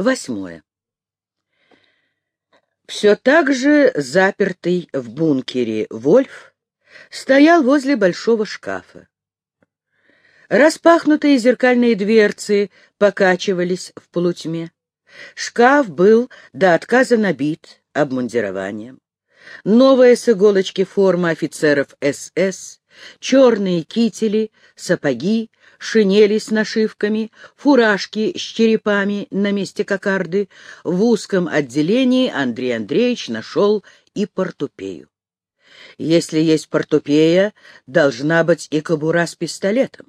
Восьмое. Все так же запертый в бункере Вольф стоял возле большого шкафа. Распахнутые зеркальные дверцы покачивались в полутьме. Шкаф был до отказа набит обмундированием. Новая с иголочки форма офицеров СС, черные кители, сапоги, шинели с нашивками, фуражки с черепами на месте кокарды. В узком отделении Андрей Андреевич нашел и портупею. Если есть портупея, должна быть и кобура с пистолетом.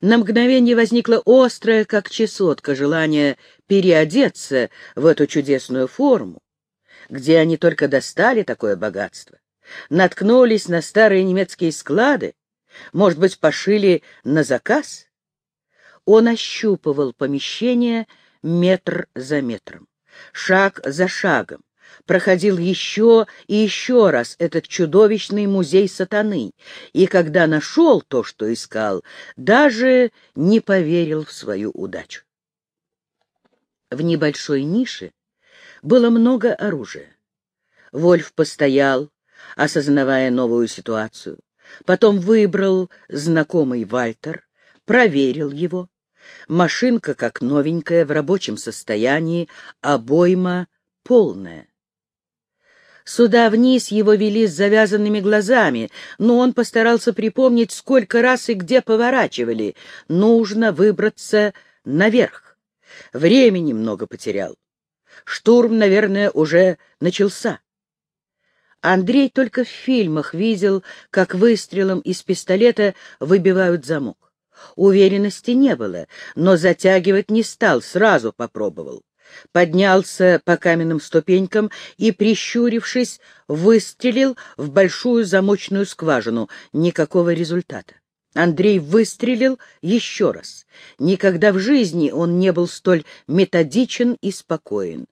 На мгновение возникло острое, как чесотка, желание переодеться в эту чудесную форму. Где они только достали такое богатство? Наткнулись на старые немецкие склады? Может быть, пошили на заказ? Он ощупывал помещение метр за метром, шаг за шагом, проходил еще и еще раз этот чудовищный музей сатаны, и когда нашел то, что искал, даже не поверил в свою удачу. В небольшой нише было много оружия. Вольф постоял, осознавая новую ситуацию. Потом выбрал знакомый Вальтер, проверил его. Машинка как новенькая, в рабочем состоянии, обойма полная. Сюда вниз его вели с завязанными глазами, но он постарался припомнить, сколько раз и где поворачивали. Нужно выбраться наверх. Времени много потерял. Штурм, наверное, уже начался. Андрей только в фильмах видел, как выстрелом из пистолета выбивают замок. Уверенности не было, но затягивать не стал, сразу попробовал. Поднялся по каменным ступенькам и, прищурившись, выстрелил в большую замочную скважину. Никакого результата. Андрей выстрелил еще раз. Никогда в жизни он не был столь методичен и спокоен.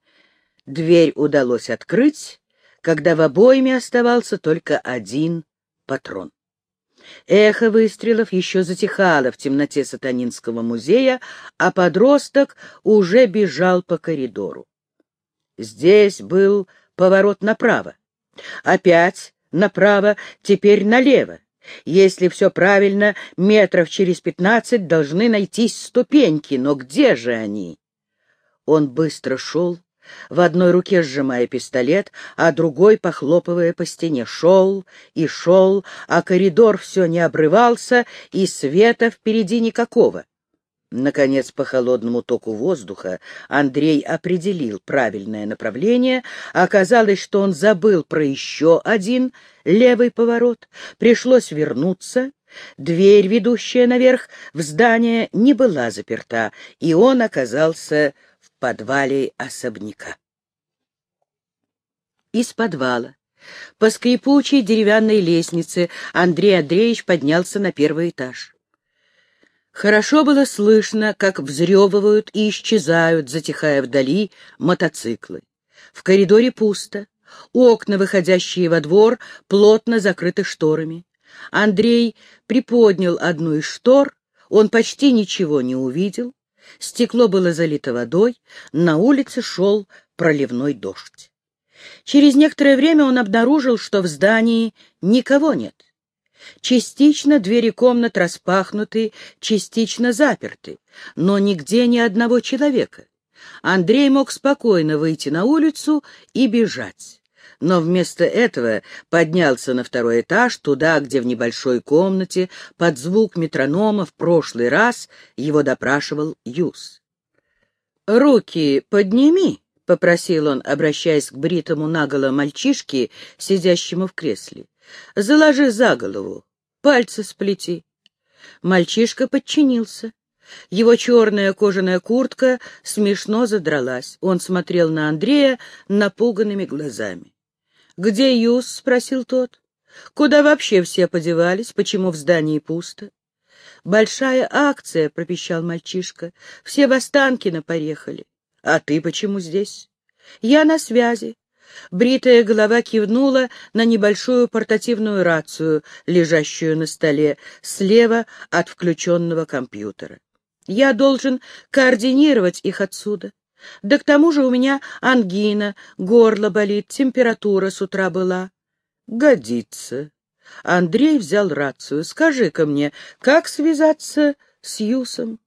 Дверь удалось открыть, когда в обойме оставался только один патрон. Эхо выстрелов еще затихало в темноте сатанинского музея, а подросток уже бежал по коридору. Здесь был поворот направо. Опять направо, теперь налево. Если все правильно, метров через пятнадцать должны найтись ступеньки, но где же они? Он быстро шел, в одной руке сжимая пистолет, а другой похлопывая по стене. Шел и шел, а коридор все не обрывался, и света впереди никакого. Наконец, по холодному току воздуха Андрей определил правильное направление. Оказалось, что он забыл про еще один левый поворот. Пришлось вернуться. Дверь, ведущая наверх в здание, не была заперта, и он оказался подвале особняка. Из подвала по скрипучей деревянной лестнице Андрей Андреевич поднялся на первый этаж. Хорошо было слышно, как взрёвывают и исчезают, затихая вдали, мотоциклы. В коридоре пусто, окна, выходящие во двор, плотно закрыты шторами. Андрей приподнял одну из штор, он почти ничего не увидел, Стекло было залито водой, на улице шел проливной дождь. Через некоторое время он обнаружил, что в здании никого нет. Частично двери комнат распахнуты, частично заперты, но нигде ни одного человека. Андрей мог спокойно выйти на улицу и бежать но вместо этого поднялся на второй этаж, туда, где в небольшой комнате, под звук метронома в прошлый раз его допрашивал Юс. «Руки подними», — попросил он, обращаясь к бритому наголо мальчишке, сидящему в кресле. «Заложи за голову, пальцы сплети». Мальчишка подчинился. Его черная кожаная куртка смешно задралась. Он смотрел на Андрея напуганными глазами. «Где Юс?» — спросил тот. «Куда вообще все подевались? Почему в здании пусто?» «Большая акция», — пропищал мальчишка. «Все в Останкино поехали. А ты почему здесь?» «Я на связи». Бритая голова кивнула на небольшую портативную рацию, лежащую на столе, слева от включенного компьютера. «Я должен координировать их отсюда. Да к тому же у меня ангина, горло болит, температура с утра была. Годится. Андрей взял рацию. Скажи-ка мне, как связаться с Юсом?